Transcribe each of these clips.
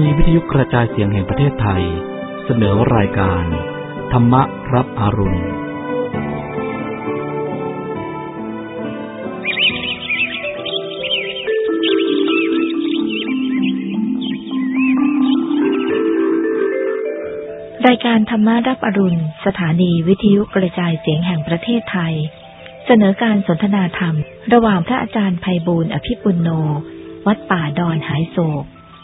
นีวิทยุกระจายเสียงแห่งประเทศไทย เสนอรายการ ธรรมรับอรุณ รายการธรรมารับอรุณ สถานีวิทยุกระจายเสียงแห่งประเทศไทย เสนอการสนทนาธรรม ระหว่างพระอาจารย์ไพบูลอภิปุณโน วัดป่าดอนหายโศก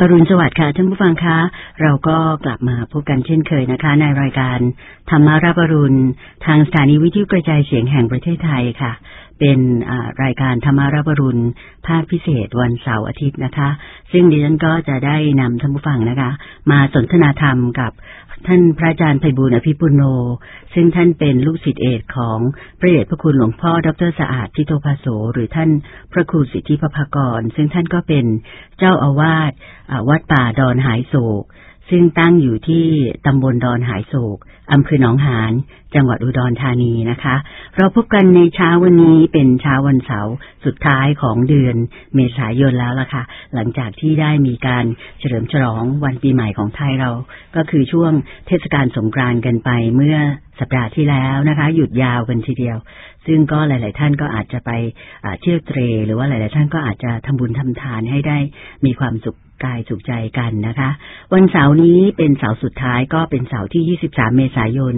อรุณสวัสดิ์ค่ะท่านผู้ฟังคะ เราก็กลับมาพบกันเช่นเคยนะคะ ในรายการธรรมารับอรุณ ทางสถานีวิทยุกระจายเสียงแห่งประเทศไทยค่ะ เป็นรายการธรรมารับอรุณภาคพิเศษวันเสาร์อาทิตย์นะคะ ซึ่งดิฉันก็จะได้นำท่านผู้ฟังนะคะ มาสนทนาธรรมกับ ท่านพระอาจารย์ไพบูลอภิปุโน ซึ่งท่านเป็นลูกศิษย์เอกของพระเดชพระคุณหลวงพ่อดรสะอาดทิโตภาโส หรือท่านพระครูสิทธิพภากร ซึ่งท่านก็เป็นเจ้าอาวาสวัดป่าดอนหายโศก ซึ่งตั้งอยู่ที่ตำบลดอนหายโศกอำเภอหนองหาน จังหวัดอุดรธานีนะคะ เราพบกันในเช้าวันนี้เป็นเช้าวันเสาร์สุดท้ายของเดือนเมษายนแล้วล่ะค่ะ หลังจากที่ได้มีการเฉลิมฉลองวันปีใหม่ของไทยเรา ก็คือช่วงเทศกาลสงกรานต์กันไปเมื่อสัปดาห์ที่แล้วนะคะ หยุดยาวกันทีเดียว ซึ่งก็หลาย ๆ ท่านก็อาจจะไปเที่ยวเตร หรือว่าหลาย ๆ ท่านก็อาจจะทำบุญทำทานให้ได้มีความสุข กายสุขใจกันนะคะ วันเสาร์นี้เป็นเสาร์สุดท้ายก็เป็นเสาร์ที่ 23 เมษายน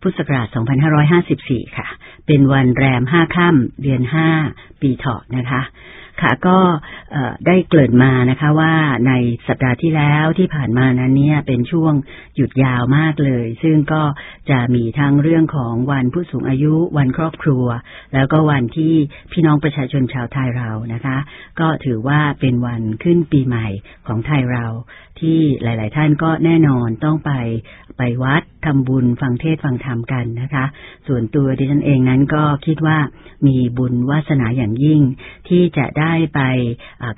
พุทธศักราช 2554 ค่ะ เป็นวันแรม 5 ค่ำเดือน 5 ปีเถาะนะคะ ค่ะก็ได้เกริ่นมานะคะว่าในสัปดาห์ที่แล้วที่ผ่านมานั้นเนี่ยเป็นช่วงหยุดยาวมากเลย ซึ่งก็จะมีทั้งเรื่องของวันผู้สูงอายุ วันครอบครัว แล้วก็วันที่พี่น้องประชาชนชาวไทยเรานะคะ ก็ถือว่าเป็นวันขึ้นปีใหม่ของไทยเรา ที่หลาย ๆ ท่านก็แน่นอนต้องไปไปวัด ทำบุญฟังเทศฟังธรรมกันนะคะ ส่วนตัวดิฉันเองนั้นก็คิดว่ามีบุญวาสนาอย่างยิ่ง ที่จะได้ไป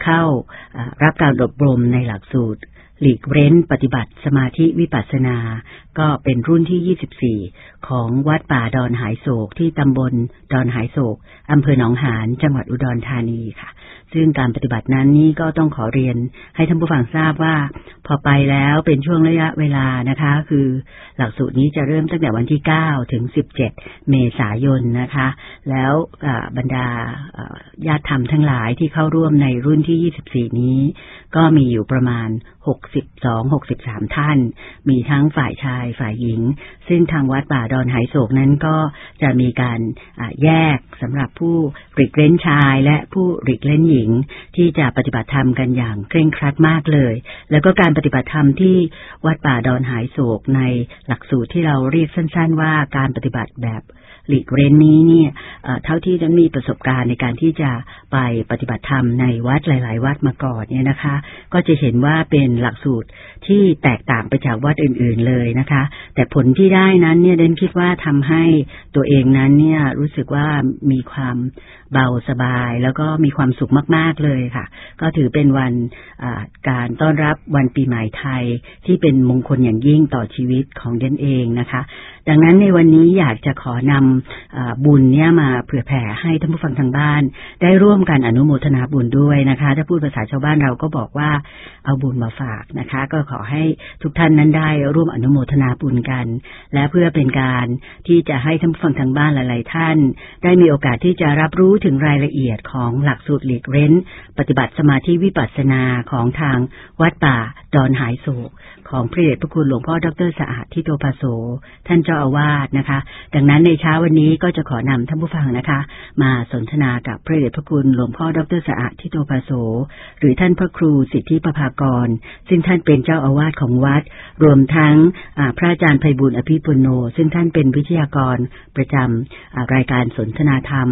เข้ารับการอบรมในหลักสูตรหลีกเร้นปฏิบัติสมาธิวิปัสสนา ก็เป็นรุ่นที่ 24 ของวัดป่าดอนหายโศกที่ตำบลดอนหายโศกอำเภอหนองหานจังหวัดอุดรธานีค่ะ ซึ่งการปฏิบัตินั้นนี่ก็ต้องขอเรียนให้ท่านผู้ฟังทราบว่า พอไปแล้วเป็นช่วงระยะเวลานะคะ คือหลักสูตรนี้จะเริ่มตั้งแต่วันที่ 9 ถึง 17 เมษายนนะคะ แล้วบรรดาญาติธรรมทั้งหลายที่เข้าร่วมในรุ่นที่ 24 นี้ ก็มีอยู่ประมาณ 62-63 ท่าน มีทั้งฝ่ายชายฝ่ายหญิง ซึ่งทางวัดป่าดอนหโศกนั้นก็จะมีการแยกสำหรับผู้หลีกเล่นชายและผู้หลีกเล่นหญิงที่จะปฏิบัติธรรมกันอย่างเคร่งครัดมากเลย แล้วก็การปฏิบัติธรรมที่วัดป่าดอนหายโศกในหลักสูตรที่เราเรียกสั้น ๆ ว่าการปฏิบัติแบบ หลีกเร้นนี้เนี่ยเท่าที่ฉันมีประสบการณ์ในการที่จะไปปฏิบัติธรรมในวัดหลาย ๆ วัดมาก่อนเนี่ยนะคะ ก็จะเห็นว่าเป็นหลักสูตรที่แตกต่างไปจากวัดอื่น ๆ เลยนะคะ แต่ผลที่ได้นั้นเนี่ยเดนคิดว่าทำให้ตัวเองนั้นเนี่ยรู้สึกว่ามีความเบาสบาย แล้วก็มีความสุขมาก ๆ เลยค่ะ ก็ถือเป็นวันการต้อนรับวันปีใหม่ไทยที่เป็นมงคลอย่างยิ่งต่อชีวิตของเดนเองนะคะ ดังนั้นในวันนี้อยากจะขอนำบุญเนี่ยมาเผื่อแผ่ให้ท่านผู้ฟังทางบ้าน ได้ร่วมกันอนุโมทนาบุญด้วยนะคะ ถ้าพูดภาษาชาวบ้านเราก็บอกว่าเอาบุญมาฝากนะคะ ก็ขอให้ทุกท่านนั้นได้ร่วมอนุโมทนาบุญกัน และเพื่อเป็นการที่จะให้ท่านผู้ฟังทางบ้านหลาย ๆ ท่าน ได้มีโอกาสที่จะรับรู้ถึงรายละเอียดของหลักสูตรหลีกเร้น ปฏิบัติสมาธิวิปัสสนาของทางวัดป่าดอนหายโศกของพระเดชพระคุณหลวงพ่อดรสะอาดทิโตภาโสท่านเจ้าอาวาสนะคะ ดังนั้นในเช้าวันนี้ก็จะขอนำท่านผู้ฟังนะคะ มาสนทนากับพระเดชพระคุณหลวงพ่อดรสะอาดทิโตภาโส หรือท่านพระครูสิทธิประภากร ซึ่งท่านเป็นเจ้าอาวาสของวัด รวมทั้งพระอาจารย์ไพบุญอภิปุโน ซึ่งท่านเป็นวิทยากรประจำรายการสนทนาธรรม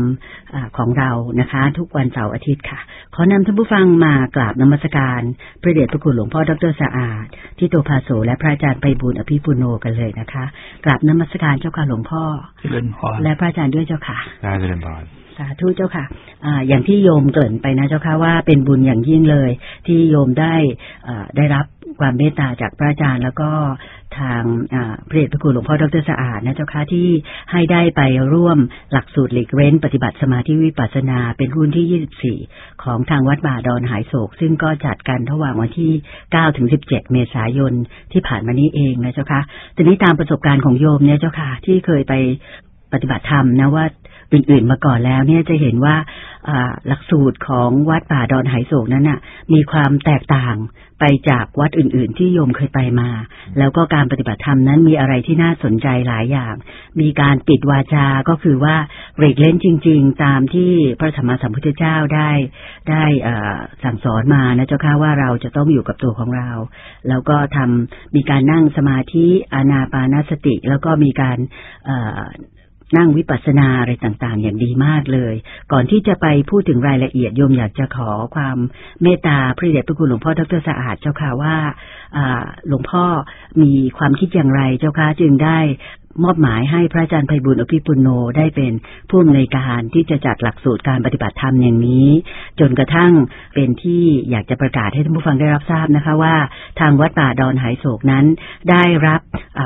อของเรานะคะ ทุกวันเสาร์อาทิตย์ค่ะ ขอนำท่านผู้ฟังมากราบนมัสการ พระเดชพระคุณหลวงพ่อดรสะอาดทิโตภาโสและพระอาจารย์ไปบุญอภิปุโนกันเลยนะคะกราบนมัสการเจ้าค่ะหลวงพ่อเจริญพรและพระอาจารย์ด้วยเจ้าค่ะได้เจริญพรสาธุเจ้าค่ะอ่าอย่างที่โยมเกริ่นไปนะเจ้าค่ะว่าเป็นบุญอย่างยิ่งเลย ที่โยมได้อ่าได้รับความเมตตาจากพระอาจารย์ แล้วก็ทางพระเดชพระคุณหลวงพ่อดรสะอาดนะเจ้าค่ะที่ให้ได้ไปร่วมหลักสูตรหลีกเว้น ปฏิบัติสมาธิวิปัสสนา เป็นรุ่นที่ 24 ของทางวัดบาดอนหายโศก ซึ่งก็จัดกันระหว่างวันที่9ถึง17 เมษายนที่ผ่านมานี้เองนะเจ้าค่ะทีนี้ตามประสบการณ์ของโยมเนี่ยเจ้าค่ะที่เคยไป ปฏิบัติธรรมนะว่าอื่นๆมาก่อนแล้วเนี่ยจะเห็นว่าหลักสูตรของวัดป่าดอนไหโศกนั้นน่ะ มีความแตกต่างไปจากวัดอื่น ๆ ที่โยมเคยไปมา แล้วก็การปฏิบัติธรรมนั้นมีอะไรที่น่าสนใจหลายอย่าง มีการปิดวาจาก็คือว่าเรกเล่นจริง ๆ ตามที่พระธรรมสัมพุทธเจ้าได้ได้สั่งสอนมานะเจ้าค่ะว่าเราจะต้องอยู่กับตัวของเรา แล้วก็ทำมีการนั่งสมาธิอานาปานสติ แล้วก็มีการ นั่งวิปัสสนาอะไรต่างๆ อย่างดีมากเลย ก่อนที่จะไปพูดถึงรายละเอียดโยมอยากจะขอความเมตตาพระเดชพระคุณหลวงพ่อดรสะอาดเจ้าค่ะว่าหลวงพ่อมีความคิดอย่างไรเจ้าค่ะจึงได้มอบหมายให้พระอาจารย์ไพบุญอภิปุโนได้เป็นผู้อำนวยการที่จะจัดหลักสูตรการปฏิบัติธรรมอย่างนี้ จนกระทั่งเป็นที่อยากจะประกาศให้ท่านผู้ฟังได้รับทราบนะคะว่า ทางวัดป่าดอนหายโศกนั้นได้รับ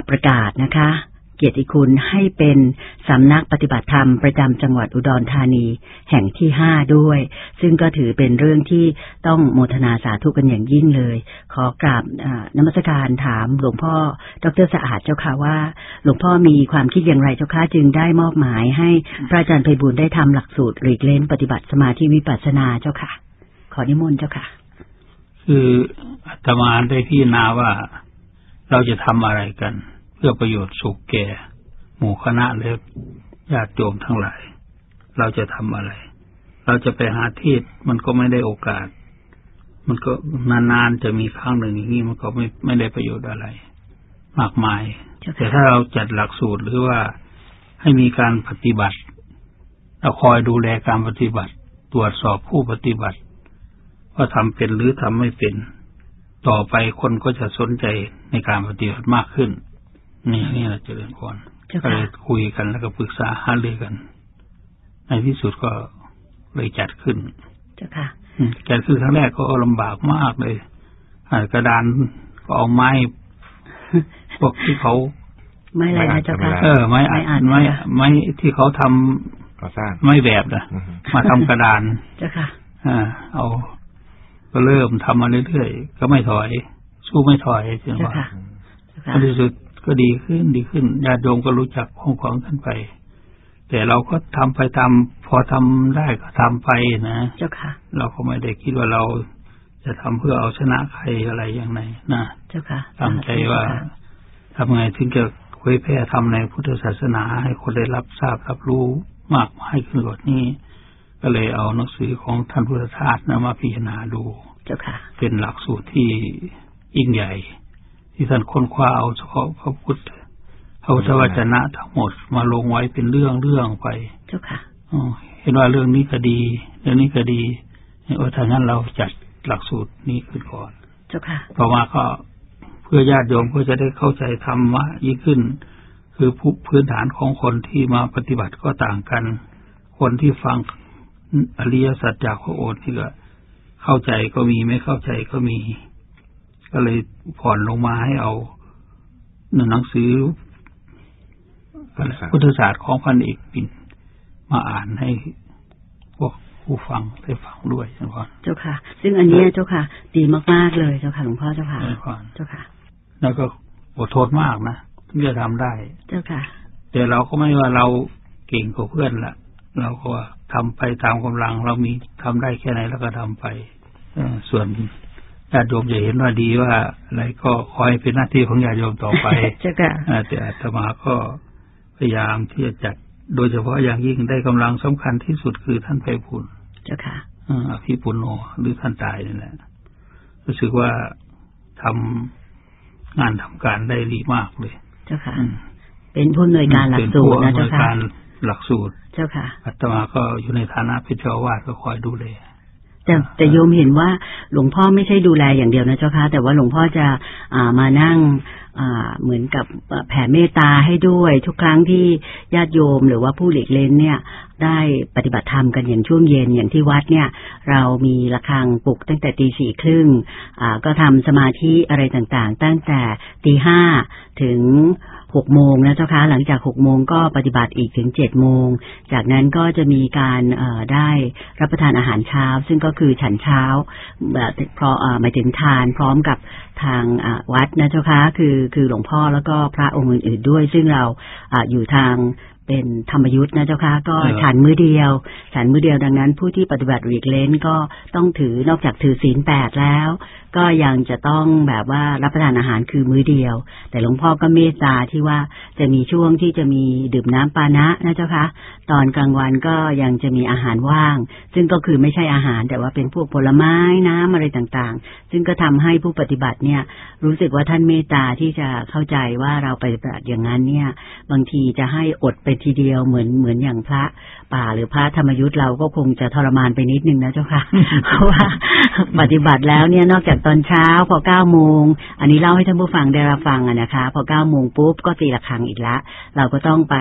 ประกาศนะคะ เกียรติคุณให้เป็นสำนักปฏิบัติธรรมประจำจังหวัดอุดรธานี แห่งที่ห้าด้วย ซึ่งก็ถือเป็นเรื่องที่ต้องโมทนาสาธุกันอย่างยิ่งเลย ขอกราบนมัสการถามหลวงพ่อ ดรสะอาดเจ้าค่ะว่า หลวงพ่อมีความคิดอย่างไรเจ้าค่ะจึงได้มอบหมายให้พระอาจารย์ไพบุญได้ทำหลักสูตรหลีกเล้นปฏิบัติสมาธิวิปัสสนาเจ้าค่ะ ขอนิมนต์เจ้าค่ะ คืออาตมาได้พิจารณาว่าเราจะทำอะไรกัน เพื่อประโยชน์สุขแก่ หมู่คณะและญาติโยมทั้งหลาย เราจะทำอะไร เราจะไปหาที่มันก็ไม่ได้โอกาส มันก็นานๆจะมีครั้งหนึ่งอย่างนี้มันก็ไม่ไม่ได้ประโยชน์อะไร มากมาย แต่ถ้าเราจัดหลักสูตรหรือว่าให้มีการปฏิบัติเราคอยดูแลการปฏิบัติ ตรวจสอบผู้ปฏิบัติว่าทำเป็นหรือทำไม่เป็น ต่อไปคนก็จะสนใจในการปฏิบัติมากขึ้น นี่นี่เราเจริญพรก็เลยคุยกันแล้วก็ปรึกษาหารือกัน ในที่สุดก็เลยจัดขึ้นเจ้าค่ะจัดขึ้นครั้งแรกก็ลำบากมากเลยกระดานก็เอาไม้พวกที่เขาไม่อะไรนะเจ้าค่ะเออไม้อัดไม้ไม้ที่เขาทำก่อสร้างไม่แบบนะมาทำกระดานเจ้าค่ะอ่าเอา ก็เริ่มทำมาเรื่อยๆก็ไม่ถอย สู้ไม่ถอยจริงว่าในที่สุด ก็ดีขึ้นดีขึ้นญาติโยมก็รู้จักของของกันไป แต่เราก็ทำไปทำพอทำได้ก็ทำไปนะเจ้าค่ะ เราก็ไม่ได้คิดว่าเราจะทำเพื่อเอาชนะใครอะไรอย่างไรนะเจ้าค่ะตั้งใจว่าทำไงถึงจะเผยแพร่ทำในพุทธศาสนา ให้คนได้รับทราบรับรู้มากมายขึ้นกว่านี้ ก็เลยเอาหนังสือของท่านพุทธทาสนะมาพิจารณาดู เจ้าค่ะ เป็นหลักสูตรที่ยิ่งใหญ่ ที่ท่านค้นคว้าเอาเฉพาะพระพุทธพระพุทธวจนะทั้งหมดมาลงไว้เป็นเรื่องเรื่องไปเจ้าค่ะเห็นว่าเรื่องนี้ก็ดี เรื่องนี้ก็ดีว่าถ้างั้นเราจัดหลักสูตรนี้ขึ้นก่อน เจ้าค่ะต่อมาก็เพื่อญาติโยมก็จะได้เข้าใจธรรมะยิ่งขึ้น คือพื้นฐานของคนที่มาปฏิบัติก็ต่างกัน คนที่ฟังอริยสัจจากพระโอษฐ์นี่ก็เข้าใจก็มีไม่เข้าใจก็มี ก็เลยผ่อนลงมาให้เอาหนังสือพุทธศาสตร์ของพันเอกปิ่นมาอ่านให้พวกผู้ฟังได้ฟังด้วยนะพ่อเจ้าค่ะ ซึ่งอันเนี้ยเจ้าค่ะ ดีมากๆเลยเจ้าค่ะหลวงพ่อเจ้าค่ะนะพ่อเจ้าค่ะ แล้วก็อดทนมากนะถึงจะทำได้ เจ้าค่ะ แต่เราก็ไม่ว่าเราเก่งกว่าเพื่อนละเราก็ทำไปตามกำลังเรามีทำได้แค่ไหนแล้วก็ทำไปเออส่วน ญาติโยมจะเห็นว่าดีว่าอะไรก็ขอให้เป็นหน้าที่ของญาติโยมต่อไปเจ้าค่ะเออแต่อาตมาก็พยายามที่จะจัด โดยเฉพาะอย่างยิ่งได้กำลังสำคัญที่สุดคือท่านไพบุญเจ้าค่ะเอ่ออภิปุณโญหรือท่านตายนี่แหละรู้สึกว่าทำงานทำการได้ดีมากเลยเจ้าค่ะอืมเป็นผู้อำนวยการหลักสูตรนะเป็นเจ้าผู้อำนวยค่ะการหลักสูตร เจ้าค่ะอาตมาก็อยู่ในฐานะเป็นเจ้าอาวาสก็คอยดูแล แต่แต่โยมเห็นว่าหลวงพ่อไม่ใช่ดูแลอย่างเดียวนะเจ้าค่ะแต่ว่าหลวงพ่อจะอ่ามานั่งอ่าเหมือนกับแผ่เมตตาให้ด้วย ทุกครั้งที่ญาติโยมหรือว่าผู้หลีกเล่นเนี่ย ได้ปฏิบัติธรรมกันอย่างช่วงเย็นอย่างที่วัดเนี่ย เรามีระฆังปลุกตั้งแต่ตีสี่ครึ่งอ่าก็ทำสมาธิอะไรต่างๆ ตั้งแต่ตีห้าถึง หกโมงนะเจ้าคะหลังจากหกโมงก็ปฏิบัติอีกถึงเจ็ดโมง จากนั้นก็จะมีการได้รับประทานอาหารเช้า ซึ่งก็คือฉันเช้าแบบพอหมายถึงทานพร้อมกับทางวัดนะเจ้าคะคือคือหลวงพ่อแล้วก็พระองค์อื่นๆด้วย ซึ่งเราอาอยู่ทาง เป็นธรรมยุทธ์นะเจ้าคะก็เออฉันมื้อเดียว ฉันมื้อเดียวดังนั้น ผู้ที่ปฏิบัติหลีกเล้นก็ต้องถือนอกจากถือศีลแปดแล้ว ก็ยังจะต้องแบบว่ารับประทานอาหารคือมื้อเดียว แต่หลวงพ่อก็เมตตาที่ว่าจะมีช่วงที่จะมีดื่มน้ำปานะนะเจ้าคะตอนกลางวันก็ยังจะมีอาหารว่าง ซึ่งก็คือไม่ใช่อาหารแต่ว่าเป็นพวกผลไม้น้ำอะไรต่างๆ ซึ่งก็ทำให้ผู้ปฏิบัติเนี่ยรู้สึกว่าท่านเมตตาที่จะเข้าใจว่าเราปฏิบัติอย่างนั้นเนี่ย บางทีจะให้อดไปทีเดียวเหมือนเหมือนอย่างพระป่าหรือพระธรรมยุทธ์เราก็คงจะทรมานไปนิดนึงนะเจ้าค่ะ เพราะว่าปฏิบัติแล้วเนี่ยนอกจากตอนเช้าพอเก้าโมง อันนี้เล่าให้ท่านผู้ฟังได้รับฟังอะนะคะ พอเก้าโมงปุ๊บก็ตีละครั้งอีกละ เราก็ต้องไป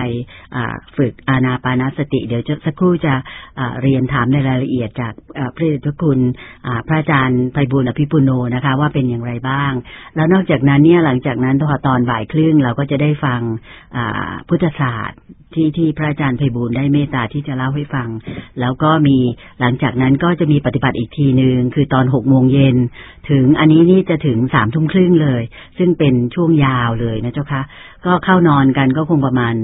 อ่าฝึกอานาปานาสติ เดี๋ยวจะสักครู่จะอ่าเรียนถามในรายละเอียดจากอ่าพระเดชพระคุณอ่าพระอาจารย์ไพบุญอภิปุโนนะคะ ว่าเป็นอย่างไรบ้าง แล้วนอกจากนั้นเนี่ยหลังจากนั้นพอตอนบ่ายครึ่งเราก็จะได้ฟังอ่าพุทธศาสตร์ ที่ที่พระอาจารย์ไพบูลได้เมตตาที่จะเล่าให้ฟัง แล้วก็มีหลังจากนั้นก็จะมีปฏิบัติอีกทีหนึ่งคือตอนหกโมงเย็นถึงอันนี้นี่จะถึงสามทุ่มครึ่งเลย ซึ่งเป็นช่วงยาวเลยนะเจ้าคะก็เข้านอนกันก็คงประมาณ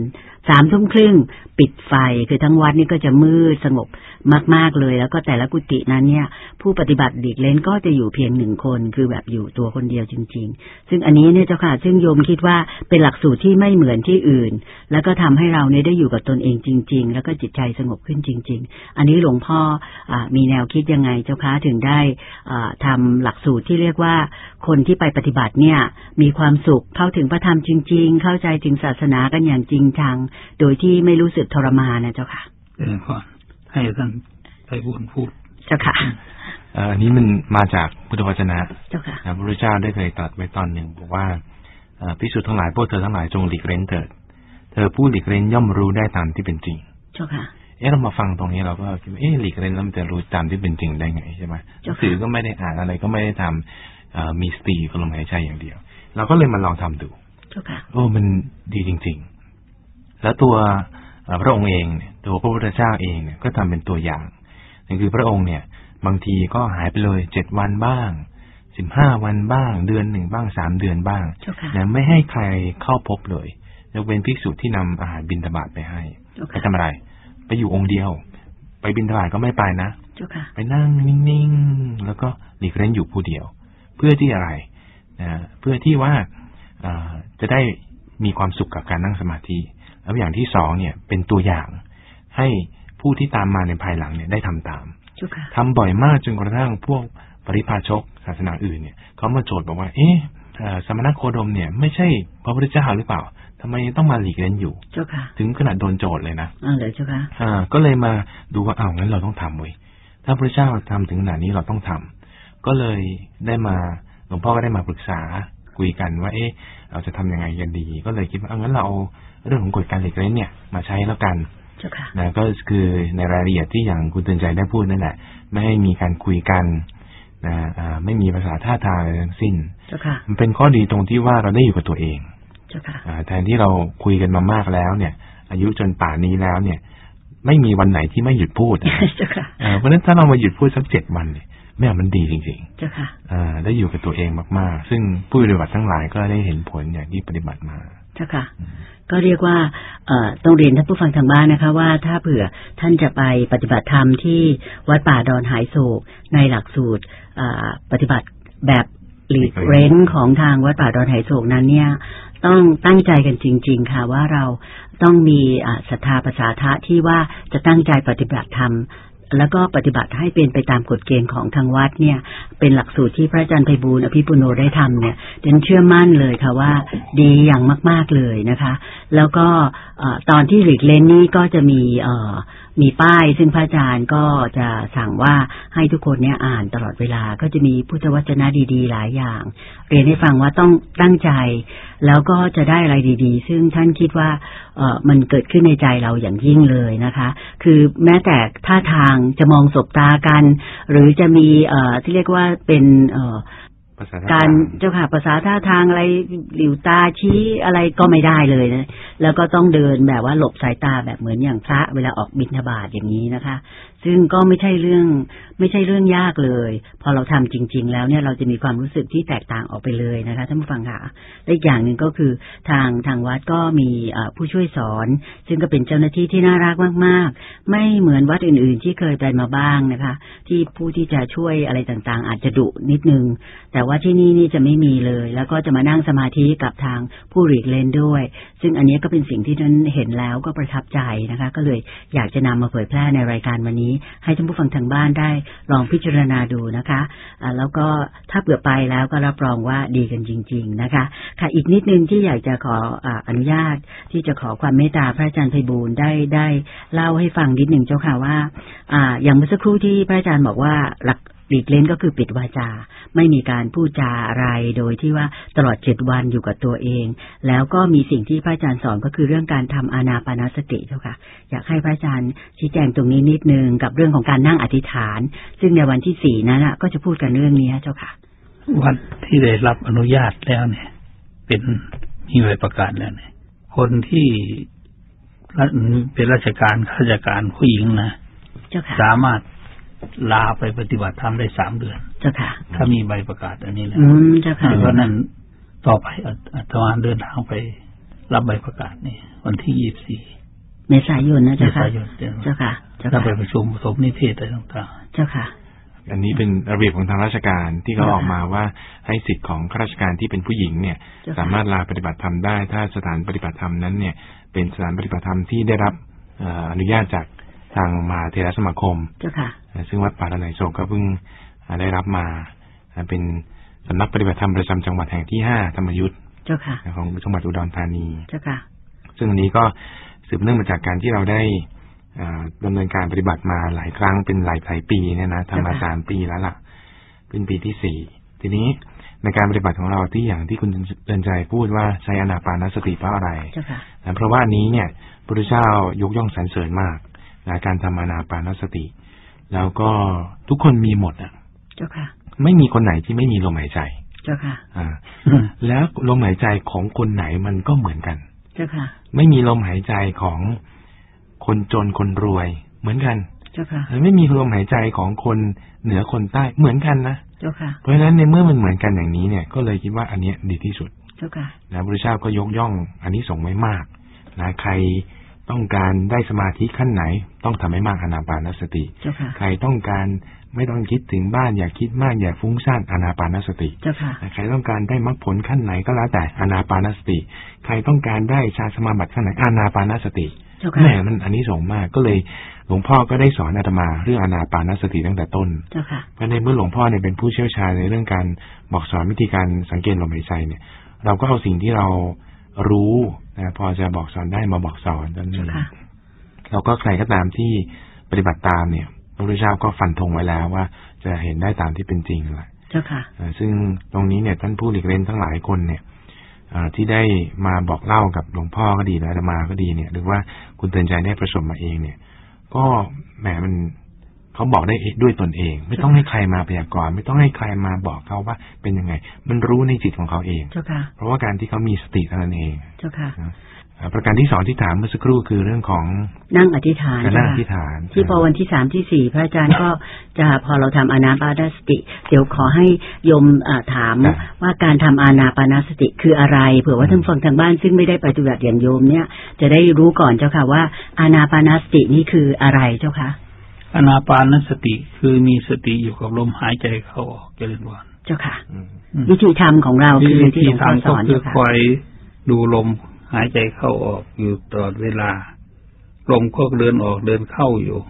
สามทุ่มครึ่งปิดไฟคือทั้งวัดนี่ก็จะมืดสงบ มาก ๆเลย แล้วก็แต่ละกุฏินั้นเนี่ย ผู้ปฏิบัติหลีกเล้นก็จะอยู่เพียงหนึ่งคนคือแบบอยู่ตัวคนเดียวจริง ๆ ซึ่งอันนี้เนี่ยเจ้าค่ะ ซึ่งโยมคิดว่าเป็นหลักสูตรที่ไม่เหมือนที่อื่น แล้วก็ทำให้เราเนี่ยได้อยู่กับตนเองจริง ๆ แล้วก็จิตใจสงบขึ้นจริง ๆ อันนี้หลวงพ่ออมีแนวคิดยังไงเจ้าค่ะถึงได้อ่าทำหลักสูตรที่เรียกว่าคนที่ไปปฏิบัติเนี่ย มีความสุขเข้าถึงพระธรรมจริง ๆ เข้าใจถึงศาสนากันอย่างจริงจัง โดยที่ไม่รู้สึกทรมานนะเจ้าค่ะเจริญพร ให้ท่านไพบุญพูด เจ้าค่ะเอ่ออันนี้มันมาจากพุทธวจนะเจ้าค่ะนะพระพุทธเจ้าได้เคยตรัสไว้ตอนหนึ่งบอกว่าเอ่อพิสุทธ์ทั้งหลายพวกเธอทั้งหลายจงหลีกเล้นเถิด เธอผู้หลีกเล้นย่อมรู้ได้ตามที่เป็นจริง เจ้าค่ะ เอ๊ะเรามาฟังตรงนี้เราก็คิดว่าเอ๊ะหลีกเล้นแล้วมันจะรู้ตามที่เป็นจริงได้ไงใช่ไหมหเจ้านังค่ะสือก็ไม่ได้อ่านอะไรก็ไม่ได้ทำเอ่อมีสติกับลมหายใจอย่างเดียว เราก็เลยมาลองทำดู เจ้าค่ะ โอ้มันดีจริง ๆ แล้วตัวเอ่อ พระองค์เองเนี่ยตัวพระพุทธเจ้าเองเนี่ยก็ทำเป็นตัวอย่างนั่นคือพระองค์เนี่ย บางทีก็หายไปเลยเจ็ดวันบ้างสิบห้าวันบ้าง เดือนหนึ่งบ้างสามเดือนบ้างเจ้าค่ะนะไม่ให้ใครเข้าพบเลยยกเว้นภิกษุที่นำอาหารบิณฑบาตไปให้เจ้าไปค่ะทำอะไร ไปอยู่องค์เดียว ไปบิณฑบาตก็ไม่ไปนะเจ้าค่ะไปนั่งนิ่งๆแล้วก็หลีกเล่นอยู่ผู้เดียว เพื่อที่อะไรนะเพื่อที่ว่าเอ่อจะได้มีความสุขกับการนั่งสมาธิ แล้วอย่างที่สองเนี่ยเป็นตัวอย่างให้ผู้ที่ตามมาในภายหลังเนี่ยได้ทำตามเจ้าค่ะทำบ่อยมากจนกระทั่งพวกปริพาชกศาสนาอื่นเนี่ยเขามาโจทย์บอกว่า เอ๊ะเอ่อสมณโคดมเนี่ย ไม่ใช่พระพุทธเจ้าหรือเปล่าทำไมต้องมาหลีกเล่นอยู่เจ้าค่ะ ถึงขนาดโดนโจทย์เลยนะอ่าเลยเจ้าค่ะอ่า ก็เลยมาดูว่าอ้าวงั้นเราต้องทำเว้ยถ้าพระเจ้าทำถึงขนาดนี้เราต้องทำก็เลยได้มาหลวงพ่อก็ได้มาปรึกษาคุยกันว่า เอ๊ะเราจะทำยังไงกันดี ก็เลยคิดว่าเอางั้นเราเอา เรื่องของกฎการเหล็กเล่นเนี่ยมาใช้แล้วกันเจ้าค่ะนะก็คือในรายละเอียดที่อย่างคุณเตือนใจได้พูดนั่นแหละ ไม่ให้มีการคุยกันนะอ่าไม่มีภาษาท่าทางอะไรทั้งสิ้นเจ้าค่ะมันเป็นข้อดีตรงที่ว่าเราได้อยู่กับตัวเองเจ้าค่ะอ่าแทนที่เราคุยกันมามากแล้วเนี่ย อายุจนป่านนี้แล้วเนี่ย ไม่มีวันไหนที่ไม่หยุดพูดนะเจ้าค่ะอ่าเพราะฉะนั้นถ้าเรามาหยุดพูดสักเจ็ดวันเนี่ยแม่มันดีจริงเจ้าค่ะๆอ่าได้อยู่กับตัวเองมากๆ ซึ่งผู้ปฏิบัติทั้งหลายก็ได้เห็นผลอย่างที่ปฏิบัติมา เจ้าค่ะก็เรียกว่าเอต้องเรียนท่านผู้ฟังทางบ้านนะคะ ว่าถ้าเผื่อท่านจะไปปฏิบัติธรรมที่วัดป่าดอนหายโศกในหลักสูตรอปฏิบัติแบบหลีกเร้นของทางวัดป่าดอนหายโศกนั้นเนี่ย ต้องตั้งใจกันจริง ๆ ค่ะ ว่าเราต้องมีศรัทธาประสาทะที่ว่าจะตั้งใจปฏิบัติธรรม แล้วก็ปฏิบัติให้เป็นไปตามกฎเกณฑ์ของทางวัดเนี่ย เป็นหลักสูตรที่พระอาจารย์ไพบูลย์อภิปุโนได้ทำเนี่ยเดนเชื่อมั่นเลยค่ะว่าดีอย่างมาก ๆเลยนะคะ แล้วก็อตอนที่หลีกเล่นนี่ก็จะมีเอ่อ มีป้ายซึ่งพระอาจารย์ก็จะสั่งว่าให้ทุกคนเนี่ยอ่านตลอดเวลาก็จะมีพุทธวจนะดี ๆ หลายอย่าง เรียนให้ฟังว่าต้องตั้งใจ แล้วก็จะได้อะไรดี ๆ ซึ่งท่านคิดว่าเออมันเกิดขึ้นในใจเราอย่างยิ่งเลยนะคะ คือแม้แต่ท่าทางจะมองสบตากัน หรือจะมีเอ่อที่เรียกว่าเป็นเอ่อ ภาษาการเจ้าค่ะภาษาท่าทางอะไรหลิวตาชี้อะไรก็ไม่ได้เลยนะแล้วก็ต้องเดินแบบว่าหลบสายตาแบบเหมือนอย่างพระเวลาออกบิณฑบาตอย่างนี้นะคะ ซึ่งก็ไม่ใช่เรื่อง ไม่ใช่เรื่องยากเลย พอเราทำจริง ๆ แล้วเนี่ยเราจะมีความรู้สึกที่แตกต่างออกไปเลยนะคะท่านผู้ฟังค่ะและอีกอย่างหนึ่งก็คือทางทางวัดก็มีผู้ช่วยสอน ซึ่งก็เป็นเจ้าหน้าที่ที่น่ารักมาก ๆ ไม่เหมือนวัดอื่น ๆ ที่เคยไปมาบ้างนะคะ ที่ผู้ที่จะช่วยอะไรต่างๆ อาจจะดุนิดนึง แต่ว่าที่นี่นี่จะไม่มีเลย แล้วก็จะมานั่งสมาธิกับทางผู้หลีกเล่นด้วย ซึ่งอันนี้ก็เป็นสิ่งที่ท่านเห็นแล้วก็ประทับใจนะคะ ก็เลยอยากจะนำมาเผยแพร่ในรายการวันนี้ให้ท่านผู้ฟังทางบ้านได้ลองพิจารณาดูนะคะะแล้วก็ถ้าเผื่อไปแล้วก็รับรองว่าดีกันจริง ๆนะคะ ค่ะอีกนิดนึงที่อยากจะขอออนุญาตที่จะขอความเมตตาพระอาจารย์ไพบูลได้ได้เล่าให้ฟังนิดหนึ่งเจ้าค่ะว่าอ่าอย่างเมื่อสักครู่ที่พระอาจารย์บอกว่าหลัก หลีกเล่นก็คือปิดวาจา ไม่มีการพูดจาอะไรโดยที่ว่าตลอดเจ็ดวันอยู่กับตัวเอง แล้วก็มีสิ่งที่พระอาจารย์สอนก็คือเรื่องการทำอานาปานสติเจ้าค่ะ อยากให้พระอาจารย์ชี้แจงตรงนี้นิดนึงกับเรื่องของการนั่งอธิษฐาน ซึ่งในวันที่สี่นั้นนะก็จะพูดกันเรื่องนี้เจ้าค่ะ วัดที่ได้รับอนุญาตแล้วเนี่ย เป็นมีใบประกาศแล้วเนี่ย คนที่รัฐเป็นราชการข้าราชการผู้หญิงนะเจ้าค่ะสามารถ ลาไปปฏิบัติธรรมได้สามเดือน เจ้าค่ะ ถ้ามีใบประกาศอันนี้แล้วอืมเจ้าค่ะเพราะนั้นต่อไปอาอาตมาเดินทางไปรับใบประกาศนี่วันที่ยี่สิบสี่เมษายนนะเมเจ้าค่ะษายนเดือนเจ้าค่ะเจ้าถ้าค่ะไปประชุมสมนิเทศอะไรต่างเจ้าค่ะ อันนี้เป็นระเบียบของทางราชการที่เขาค่ะออกมาว่าให้สิทธิ์ของข้าราชการที่เป็นผู้หญิงเนี่ยเจ้าค่ะสามารถลาปฏิบัติธรรมได้ ถ้าสถานปฏิบัติธรรมนั้นเนี่ย เป็นสถานปฏิบัติธรรมที่ได้รับเอ่ออนุญาตจาก ทางมหาเทรสมาคมเจ้าค่ะเอ่อซึ่งวัดป่าละไหนโศกก็เพิ่งอ่าได้รับมาอ่าเป็นสำนักปฏิบัติธรรมประจำจังหวัดแห่งที่ห้าธรรมยุทธ์เจ้าค่ะของจังหวัดอุดรธานีเจ้าค่ะ ซึ่งอันนี้ก็สืบเนื่องมาจากการที่เราได้อ่าดำเนินการปฏิบัติมาหลายครั้งเป็นหลายหลายปีเนี่ยนะทำมาค่ะสามปีแล้วล่ะเป็นปีที่สี่ทีนี้ในการปฏิบัติของเราที่อย่างที่คุณเดินใจพูดว่าใช้อนาปานสติเพราะอะไรเจ้าค่ะนะเพราะว่าอันนี้เนี่ยพระพุทธเจ้ายกย่องสรรเสริญมาก นะการทำอนาปานสติ แล้วก็ทุกคนมีหมดอะ เจ้าค่ะ ไม่มีคนไหนที่ไม่มีลมหายใจ เจ้าค่ะ อ่าๆแล้วลมหายใจของคนไหนมันก็เหมือนกัน เจ้าค่ะ ไม่มีลมหายใจของคนจนคนรวยเหมือนกัน เจ้าค่ะ ไม่มีลมหายใจของคนเหนือคนใต้เหมือนกันนะเจ้าค่ะ เพราะฉะนั้นในเมื่อมันเหมือนกันอย่างนี้เนี่ย ก็เลยคิดว่าอันเนี้ยดีที่สุด เจ้าค่ะนะพระพุทธเจ้าก็ยกย่องอันนี้ส่งส์ไว้มากนะใคร ต้องการได้สมาธิขั้นไหน ต้องทำให้มากอนาปานสติเจ้าค่ะใครต้องการไม่ต้องคิดถึงบ้านอย่าคิดมากอย่าฟุ้งซ่านอนาปานสติเจ้าค่ะใครต้องการได้มรรคผลขั้นไหนก็แล้วแต่อนาปานสติ ใครต้องการได้ชาสมาบัติขั้นไหนอานาปานสติเจ้าค่ะแม่มันอันนี้ส่งส์มากก็เลยหลวงพ่อก็ได้สอนอาตมาเรื่องอนาปานสติตั้งแต่ต้นเจ้าค่ะเพราะในเมื่อหลวงพ่อเนี่ยเป็นผู้เชี่ยวชาญในเรื่องการบอกสอนวิธีการสังเกตลมหายใจเนี่ย เราก็เอาสิ่งที่เรารู้ นะพอจะบอกสอนได้มาบอกสอนนั่นเอเจ้างค่ะเราก็ใครก็ตามที่ปฏิบัติตามเนี่ยพระพุทธเจ้าก็ฟันธงไว้แล้วว่า จะเห็นได้ตามที่เป็นจริงแหละเจ้าค่ะเอ่อซึ่งตรงนี้เนี่ยท่านผู้หลีกเล่นทั้งหลายคนเนี่ยเอ่อที่ได้มาบอกเล่ากับหลวงพ่อก็ดีและอาตมาก็ดีเนี่ย หรือว่าคุณเตือนใจได้ประสบมาเองเนี่ย ก็แหมมัน เขาบอกได้เองด้วยตนเอง ไม่ต้องให้ใครมาพยากรณ์ไม่ต้องให้ใครมาบอกเขาว่าเป็นยังไง มันรู้ในจิตของเขาเองเจ้าค่ะเพราะว่าการที่เขามีสติเท่านั้นเองเจ้าค่ะเอ่อประการที่สองที่ถามเมื่อสักครู่คือเรื่องของนั่งอธิษฐานการนั่งอเจ้าธิษค่ะฐาน ที่พอวันที่สามที่สี่พระอาจารย์ก็จะพอเราทำอานาปานสติ เดี๋ยวขอให้โยมอ่าถามว่าการทำอานาปานสติคืออะไร เผื่อว่าท่านฟังทางบ้านซึ่งไม่ได้ปฏิบัติอย่างโยมเนี่ย จะได้รู้ก่อนเจ้าค่ะว่าอานาปานสตินี่คืออะไรเจ้าค่ะ อนาปานสติคือมีสติอยู่กับลมหายใจเข้าออกเจริญวันเจ้าค่ะอืมวิธีทำของเราคือที่หลวงพ่อสทำก็อนคือเจ้าค่ะคอยดูลมหายใจเข้าออกอยู่ตลอดเวลา ลมก็เดินออกเดินเข้าอยู่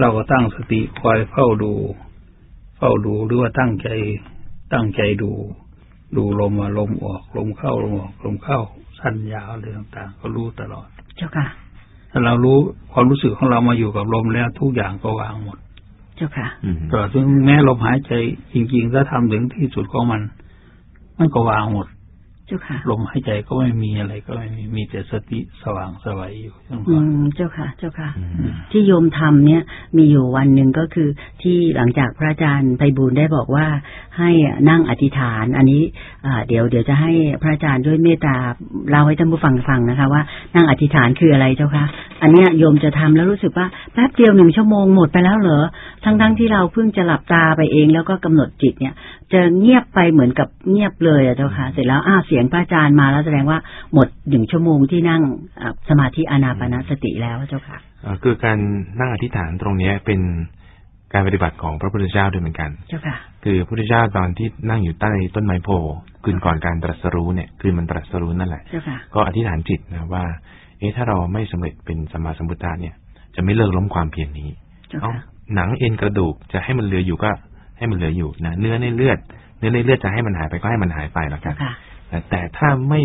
เราก็ตั้งสติคอยเฝ้าดู เฝ้าดูหรือว่าตั้งใจตั้งใจดู ดูลมมาลมออก ลมเข้าลมออกลมเข้าสั้นยาวอะไรต่าง ๆ ก็รู้ตลอด เจ้าค่ะ ถ้าเรารู้ความรู้สึกของเรามาอยู่กับลมแล้วทุกอย่างก็วางหมด เจ้าค่ะอืมตลอดถึงแม้ลมหายใจจริงๆถ้าทำถึงที่สุดของมัน มันก็วางหมด เจ้าค่ะลมหายใจก็ไม่มีอะไรก็ไม่มีมีแต่สติสว่างสวัยอยู่ทั้งหมอืดมเจ้าค่ะเจ้าค่ะอืมที่โยมทำเนี่ย มีอยู่วันหนึ่งก็คือ ที่หลังจากพระอาจารย์ไพบูลย์ได้บอกว่า ให้นั่งอธิษฐาน อันนี้อ่าเดี๋ยวเดี๋ยวจะให้พระอาจารย์ด้วยเมตตาเล่าให้ท่านผู้ฟังฟังนะคะ ว่านั่งอธิษฐานคืออะไรเจ้าคะอันเนี้ยโยมจะทำแล้วรู้สึกว่าแป๊บเดียวหนึ่งชั่วโมงหมดไปแล้วเหรอทั้งทั้งๆที่เราเพิ่งจะหลับตาไปเองแล้วก็กำหนดจิตเนี่ย จะเงียบไปเหมือนกับเงียบเลยอะเจ้าค่ะ เสร็จแล้วอ้าวเสียงพระอาจารย์มาแล้วแสดงว่าหมดหนึ่งชั่วโมงที่นั่งอ่าสมาธิอานาปานสติแล้วเจ้าค่ะเอ่อคือการนั่งอธิษฐานตรงเนี้ยเป็นการปฏิบัติของพระพุทธเจ้าด้วยเหมือนกัน เจ้าค่ะ คือพระพุทธเจ้าตอนที่นั่งอยู่ใต้ต้นไม้โพธิ์คืนก่อนการตรัสรู้เนี่ย คืนมันตรัสรู้นั่นแหละ เจ้าค่ะ ก็อธิษฐานจิตนะว่า เอ๊ะถ้าเราไม่สำเร็จเป็นสัมมาสัมพุทธะเนี่ย จะไม่เลิกล้มความเพียรนี้เจ้าเอาค่ะหนังเอ็นกระดูกจะให้มันเหลืออยู่ก็ให้มันเหลืออยู่นะ เนื้อในเลือด เนื้อในเลือดจะให้มันหายไปก็ให้มันหายไปแล้วกัเจ้านค่ะ แต่แต่ถ้าไม่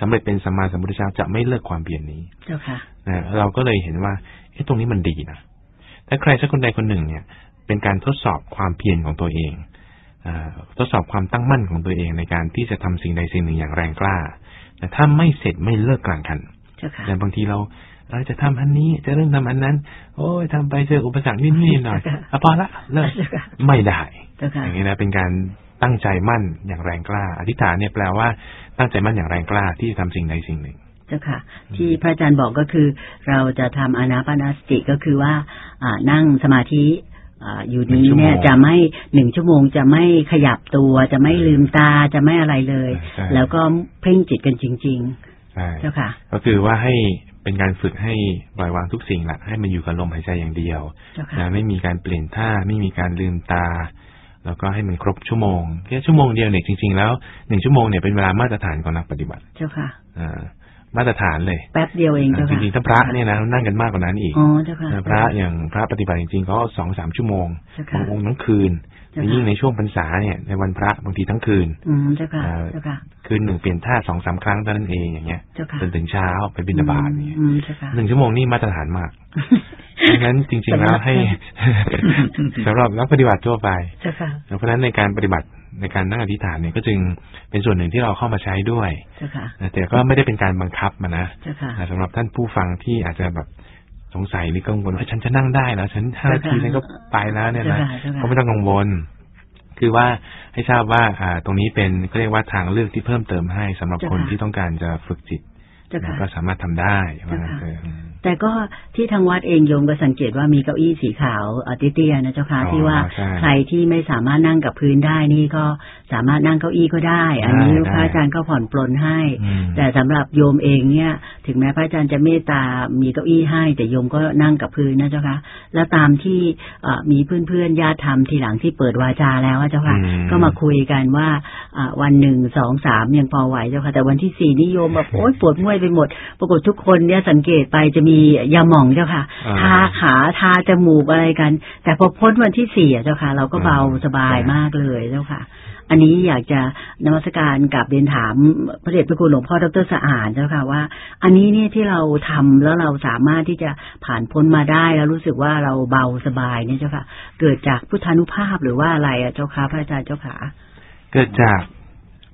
สำเร็จเป็นสัมมาสัมพุทธเจ้าจะไม่เลิกความเพียรนี้เจ้าค่ะนะเราก็เลยเห็นว่าเอ๊ะตรงนี้มันดีนะถ้าใครสักคนใดคนหนึ่งเนี่ย เป็นการทดสอบความเพียรของตัวเองอาทดสอบความตั้งมั่นของตัวเองในการที่จะทำสิ่งใดสิ่งหนึ่งอย่างแรงกล้า แต่ถ้าไม่เสร็จไม่เลิกกลางคันเจ้าค่ะแต่บางทีเราเราจะทำอันนี้จะเริ่มทำอันนั้น โอ้ยทำไปเจออุปสรรคนิดๆหน่อยๆอะพอละเลิกเจ้าค่ะไม่ได้เจ้าค่ะอย่างนี้นะเป็นการ ตั้งใจมั่นอย่างแรงกล้า อธิษฐานเนี่ยแปลว่าตั้งใจมั่นอย่างแรงกล้าที่จะทำสิ่งใดสิ่งหนึ่ง เจ้าค่ะ ที่พระอาจารย์บอกก็คือ เราจะทำอานาปานสติก็คือว่าอ่านั่งสมาธิอ่าอยู่นี้เนี่ยหนึ่งชั่วโมงจะไม่หนึ่งชั่วโมงจะไม่ขยับตัว จะไม่ลืมตาจะไม่อะไรเลยใช่แล้วก็เพ่งจิตกันจริงใช่ๆเจ้าค่ะ ก็คือว่าให้เป็นการฝึกให้ปล่อยวางทุกสิ่งแหละให้มันอยู่กับลมหายใจอย่างเดียวเจ้าค่ะนะไม่มีการเปลี่ยนท่าไม่มีการลืมตา แล้วก็ให้มันครบชั่วโมงแค่ชั่วโมงเดียวเนี่ยจริง ๆ แล้วหนึ่งชั่วโมงเนี่ยเป็นเวลามาตรฐานของนักปฏิบัติ เจ้าค่ะอ่ามาตรฐานเลยแป๊บเดียวเองเจ้าจค่ะริงๆถ้าพระเนี่ยนะนั่งกันมากกว่านั้นอีกอ๋อเจ้าค่ะนะพระอย่างพระปฏิบัติจริงๆก็สองสามชั่วโมงเจ้าบาค่ะงองค์ทั้งคืนเจ้าค่ะ ยิ่งในช่วงพรรษาเนี่ยในวันพระบางทีทั้งคืนอืมเจ้าค่ะเอ่อเจ้าค่ะคืนหนึ่งเปลี่ยนท่าสองสามครั้งเท่านั้นเองอย่างเงี้ยเจ้าค่ะจนถึงเช้าไปบิณฑบาตเนี่ยอืมเจ้าค่ะหนึ่งชั่วโมงนี่มาตรฐานมากดังนั้นจริง ๆแล้วให้สำหรับนักปฏิบัติทั่วไปเจ้าค่ะเพราะฉะนั้นในการปฏิบัติในการนั่งอธิษฐานเนี่ยก็จึงเป็นส่วนหนึ่งที่เราเข้ามาใช้ด้วยเจ้าค่ะนะแต่ก็ไม่ได้เป็นการบังคับมานะเจ้าค่ะนะสำหรับท่านผู้ฟังที่อาจจะแบบ สงสัยหรือกังวลว่าฉันจะนั่งได้แล้วฉันห้านาทีฉันก็ไปแล้วเนี่ยนะเจ้าค่ะเจ้าค่ะก็ไม่ต้องกังวล คือว่าให้ทราบว่า อ่า ตรงนี้เป็นก็เรียกว่าทางเลือกที่เพิ่มเติมให้สำหรับคนที่ต้องการจะฝึกจิตเจ้าค่ะ ก็สามารถทำได้ว่างั้นเจ้าค่ะเถอะอืมแต่ก็ที่ทางวัดเองโยมก็สังเกตว่ามีเก้าอี้สีขาวเอ่อเตี้ยๆนะเจ้าค่ะอ๋อที่ว่าใช่ใครที่ไม่สามารถนั่งกับพื้นได้นี่ก็สามารถนั่งเก้าอี้ก็ได้ อันนี้ได้พระอาจารย์ก็ผ่อนปลนให้อืมแต่สำหรับโยมเองเนี่ย ถึงแม้พระอาจารย์จะเมตตา มีเก้าอี้ให้ แต่โยมก็นั่งกับพื้นนะเจ้าค่ะแล้วตามที่เอ่อมีเพื่อนๆญาติธรรมทีหลังที่เปิดวาจาแล้วอะเจ้าค่ะอืมก็มาคุยกันว่าอ่าวันหนึ่งสองสามยังพอไหวเจ้าค่ะแต่วันที่สี่นิยมแบบโอ๊ยปวดเมื่อยไปหมด ปรากฏทุกคนเนี่ยสังเกตไปจะมียาหม่องเจ้าค่ะอ่าทาขาทาจมูกอะไรกัน แต่พอพ้นวันที่สี่อะเจ้าค่ะ เราก็เบาอ่าสบายใช่มากเลยเจ้าค่ะ อันนี้อยากจะนมัสการกับเรียนถามพระเดชพระคุณหลวงพ่อดรสะอาดเจ้าค่ะว่า อันนี้เนี่ยที่เราทำแล้วเราสามารถที่จะผ่านพ้นมาได้แล้วรู้สึกว่าเราเบาสบายเนี่ยเจ้าค่ะ เกิดจากพุทธานุภาพหรือว่าอะไรอะเจ้าค่ะพระอาจารย์เจ้าค่ะ เกิดจาก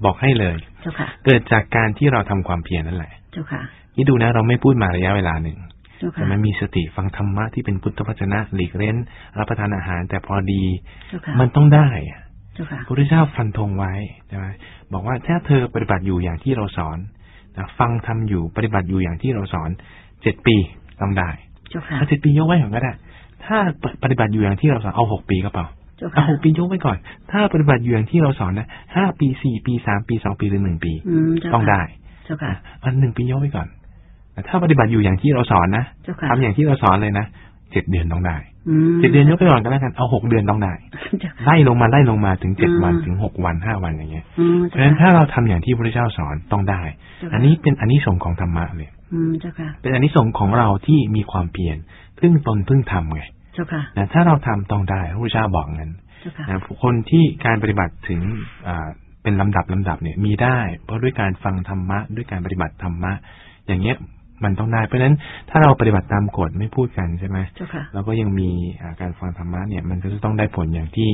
บอกให้เลย เจ้าค่ะ เกิดจากการที่เราทำความเพียรนั่นแหละ เจ้าค่ะ นี่ดูนะเราไม่พูดมาระยะเวลาหนึ่งเจ้าค่ะแต่มันมีสติฟังธรรมะที่เป็นพุทธวจนะหลีกเล่นรับประทานอาหารแต่พอดีเจ้าค่ะมันต้องได้อะเจ้าค่ะพระพุทธเจ้าฟันธงไว้ใช่ไหมบอกว่าถ้าเธอปฏิบัติอยู่อย่างที่เราสอนนะฟังทำอยู่ปฏิบัติอยู่อย่างที่เราสอนเจ็ดปีต้องได้เจ้าค่ะถ้าเจ็ดปียกไว้ก่อนก็ได้ ถ้าปฏิบัติอยู่อย่างที่เราสอนเอาหกปีก็เปล่าเจ้าเอาค่ะหกปียกไว้ก่อน ถ้าปฏิบัติอยู่อย่างที่เราสอนนะห้าปีสี่ปีสามปีสองปีหรือหนึ่งปีอืมเจ้าต้องค่ะได้ เจ้าค่ะ อันหนึ่งปียกไว้ก่อนแต่ถ้าปฏิบัติอยู่อย่างที่เราสอนนะเจ้าค่ะทำอย่างที่เราสอนเลยนะเจ็ดเดือนต้องได้อืมเจ็ดเดือนยกไปก่อนก็แล้วกันเอาหกเดือนต้องได้เจ้าไล่ลงมาไล่ลงมาถึงเจ็ดอืมวันถึงหกวันห้าวันอย่างเงี้ยอืมเพเจ้าราะฉะนั้นค่ะถ้าเราทำอย่างที่พระเจ้าสอนต้องได้เจ้าค่ะอันนี้เป็นอันนี้สงส์ของธรรมะเลยอืมเจ้าค่ะเป็นอันนี้สงส์ของเราที่มีความเพียรพึ่งตนพึ่งทำไงเจ้าค่ะนะถ้าเราทำต้องได้พระพุทธเจ้าบอกงั้นเจ้าค่ะนะคนที่การปฏิบัติถึงอ่า เป็นลำดับลำดับเนี่ยมีได้ เพราะด้วยการฟังธรรมะ ด้วยการปฏิบัติธรรมะ อย่างเงี้ยมันต้องได้ เพราะฉะนั้นถ้าเราปฏิบัติตามกฎไม่พูดกันใช่ไหมเจ้าค่ะเราก็ยังมีอ่าการฟังธรรมะเนี่ย มันก็จะต้องได้ผลอย่างที่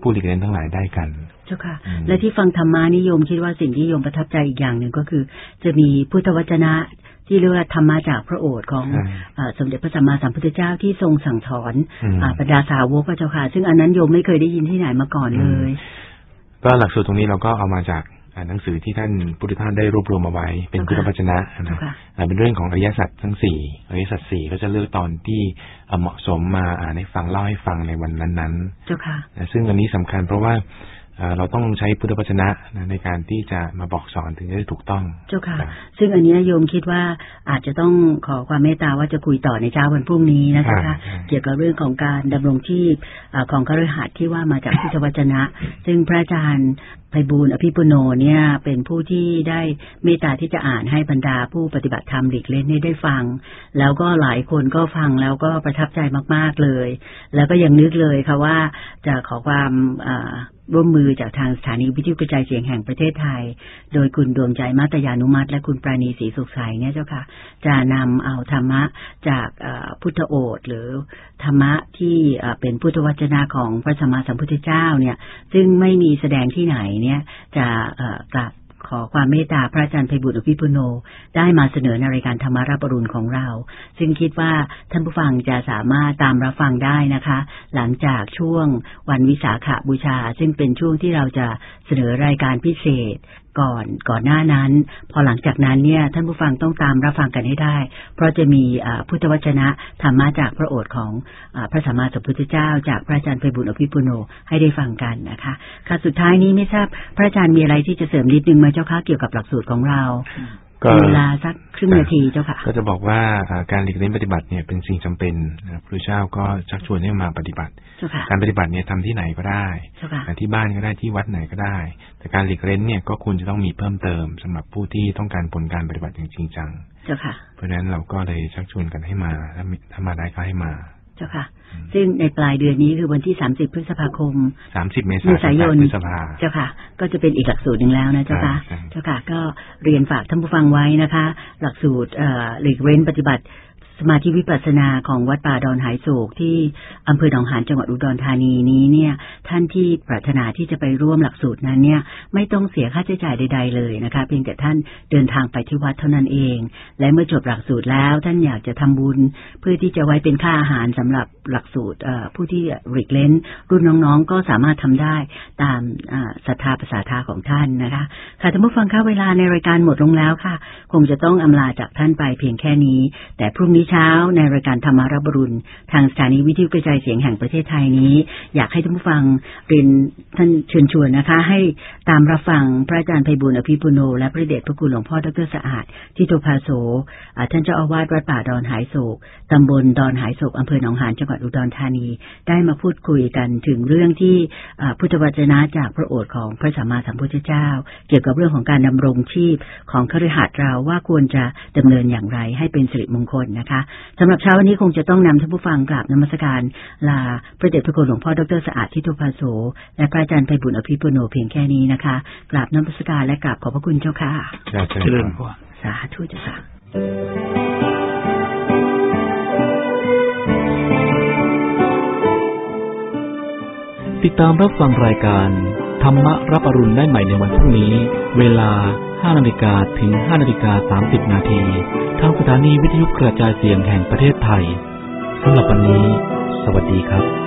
ผู้หลีกเล่นทั้งหลายได้กัน เจ้าค่ะอืมและที่ฟังธรรมานิยมคิดว่าสิ่งที่โยมประทับใจอีกอย่างหนึ่งก็คือ จะมีพุทธวจนะที่เรียกว่าธรรมาจากพระโอษฐ์ของใช่เอ่อสมเด็จพระสัมมาสัมพุทธเจ้าที่ทรงสั่งสอนอืมอ่าบรรดาสาวกพระเจ้าค่ะ ซึ่งอันนั้นโยมไม่เคยได้ยินที่ไหนมาก่อนเลย ก็หลักสูตรตรงนี้เราก็เอามาจากอ่าหนังสือที่ท่านพุทธทาสได้รวบรวมมาไว้ เป็นพุทธวจนะนะเจ้าค่ะอ่าเป็นเรื่องของอริยสัจทั้งสี่อริยสัจสี่ก็จะเลือกตอนที่อ่าเหมาะสมมาอ่านให้ฟังเล่าให้ฟังในวันนั้นเจ้าค่ะๆนะซึ่งอันนี้สำคัญเพราะว่าอ่า เราต้องใช้พุทธวจนะนะในการที่จะมาบอกสอนถึงจะได้ถูกต้อง เจ้าค่ะครับซึ่งอันเนี้ยโยมคิดว่าอาจจะต้องขอความเมตตาว่าจะคุยต่อในเช้าวันพรุ่งนี้นะเจ้าค่ะครับเกี่ยวกับเรื่องของการดำรงชีพอ่าของคฤหัสถ์ที่ว่ามาจากพุทธวจนะ ซึ่งพระอาจารย์ไพบูลย์อภิปุโนเนี่ยเป็นผู้ที่ได้เมตตาที่จะอ่านให้บรรดาผู้ปฏิบัติธรรมหลีกเล่นนี่ได้ฟัง แล้วก็หลายคนก็ฟังแล้วก็ประทับใจมาก ๆเลย แล้วก็ยังนึกเลยค่ะว่าจะขอความอ่า ร่วมมือจากทางสถานีวิทยุกระจายเสียงแห่งประเทศไทย โดยคุณดวงใจมาตยานุมัติ และคุณปราณีศรีสุขใสเนี่ยเจ้าค่ะ จะนำเอาธรรมะจากพุทธโอษหรือธรรมะที่เป็นพุทธวจนะของพระสัมมาสัมพุทธเจ้าเนี่ย ซึ่งไม่มีแสดงที่ไหนเนี่ยจะกลับ ขอความเมตตาพระอาจารย์ไพบุตรอภิปุโน ได้มาเสนอในรายการธรรมารับรุณของเรา ซึ่งคิดว่าท่านผู้ฟังจะสามารถตามรับฟังได้นะคะ หลังจากช่วงวันวิสาขบูชา ซึ่งเป็นช่วงที่เราจะเสนอรายการพิเศษ ก่อนก่อนหน้านั้น พอหลังจากนั้นเนี่ยท่านผู้ฟังต้องตามรับฟังกันให้ได้ เพราะจะมีพุทธวจนะธรรมะจากพระโอษฐ์ของอพระสัมมาสัมพุทธเจ้า จากพระอาจารย์ไพบุญอภิปุโนให้ได้ฟังกันนะคะค่ะสุดท้ายนี้ไม่ทราบพระอาจารย์มีอะไรที่จะเสริมนิดนึงไหมเจ้าคะเกี่ยวกับหลักสูตรของเรา เวลาสักครึ่งนาทีเจ้าค่ะ ก็จะบอกว่าอ่าการหลีกเล่นปฏิบัติเนี่ยเป็นสิ่งจำเป็นนะพระพุทธเจ้าก็ชักชวนให้มาปฏิบัติเจ้าค่ะการปฏิบัติเนี่ยทำที่ไหนก็ได้เจ้าค่ะนะที่บ้านก็ได้ที่วัดไหนก็ได้ แต่การหลีกเล่นเนี่ยก็ควรจะต้องมีเพิ่มเติมสำหรับผู้ที่ต้องการผลการปฏิบัติอย่างจริงจังเจ้าค่ะเพราะฉะนั้นเราก็เลยชักชวนกันให้มาถ้ามีถ้ามาได้ก็ให้มา เจ้าค่ะ ซึ่งในปลายเดือนนี้คือวันที่ 30 พฤษภาคมสามสิบเมเมษายนพฤษภาเจ้าค่ะ ก็จะเป็นอีกหลักสูตรหนึ่งแล้วนะเจ้าค่ะใช่ใช่เจ้าค่ะ ก็เรียนฝากท่านผู้ฟังไว้นะคะ หลักสูตรเอ่อหลีกเว้นปฏิบัติ สมาธิวิปัสสนาของวัดป่าดอนหายโศกที่อำเภอหนองหานจังหวัดอุดรธานีนี้เนี่ย ท่านที่ปรารถนาที่จะไปร่วมหลักสูตรนั้นเนี่ย ไม่ต้องเสียค่าใช้จ่ายใด ๆ เลยนะคะ เพียงแต่ท่านเดินทางไปที่วัดเท่านั้นเอง และเมื่อจบหลักสูตรแล้วท่านอยากจะทำบุญ เพื่อที่จะไว้เป็นค่าอาหารสำหรับหลักสูตรผู้ที่หลีกเลนรุ่นน้องๆก็สามารถทำได้ตามศรัทธาภาษาทาของท่านนะคะค่ะท่านผู้ฟังคะเวลาในรายการหมดลงแล้วค่ะ คงจะต้องอำลาจากท่านไปเพียงแค่นี้ แต่พรุ่งนี้เช้าในรายการธรรมารับรุณ ทางสถานีวิทยุกระจายเสียงแห่งประเทศไทยนี้ อยากให้ท่านผู้ฟังเรียนท่านเชิญชวนนะคะ ให้ตามรับฟังพระอาจารย์ไพบุญอภิปุโน และพระเดชพระคุณหลวงพ่อดรสะอาดทิโตภาโสท่านเจ้าอาวาสวัดป่าดอนหายโศกตำบลดอนหายโศกอำเภอหนองหานจังหวัดอุดรธานี ได้มาพูดคุยกันถึงเรื่องที่พุทธวจนะจากพระโอษฐ์ของพระสัมมาสัมพุทธเจ้า เกี่ยวกับเรื่องของการดำรงชีพของคฤหัสถ์เราว่าควรจะดำเนินอย่างไรให้เป็นสิริมงคลนะคะสำหรับเช้าวันนี้คงจะต้องนำท่านผู้ฟังกราบนมัสการ ลาพระเดชพระคุณหลวงพ่อดรสะอาดทิโตภาโสและพระอาจารย์ไพบุญอภิปุโนเพียงแค่นี้นะคะ กราบนมัสการและกราบขอบพระคุณเจ้าค่ะจะเจเจริริญญพพรรสาธุเจ้าค่ะติดตามรับฟังรายการธธรรมรับอรุณได้ใหม่ในวันพรุ่งนี้ เวลา 5นาฬิกาถึง5นาฬิกา30 นาทีทางสถานีวิทยุกระจายเสียงแห่งประเทศไทยสำหรับวันนี้ สวัสดีครับ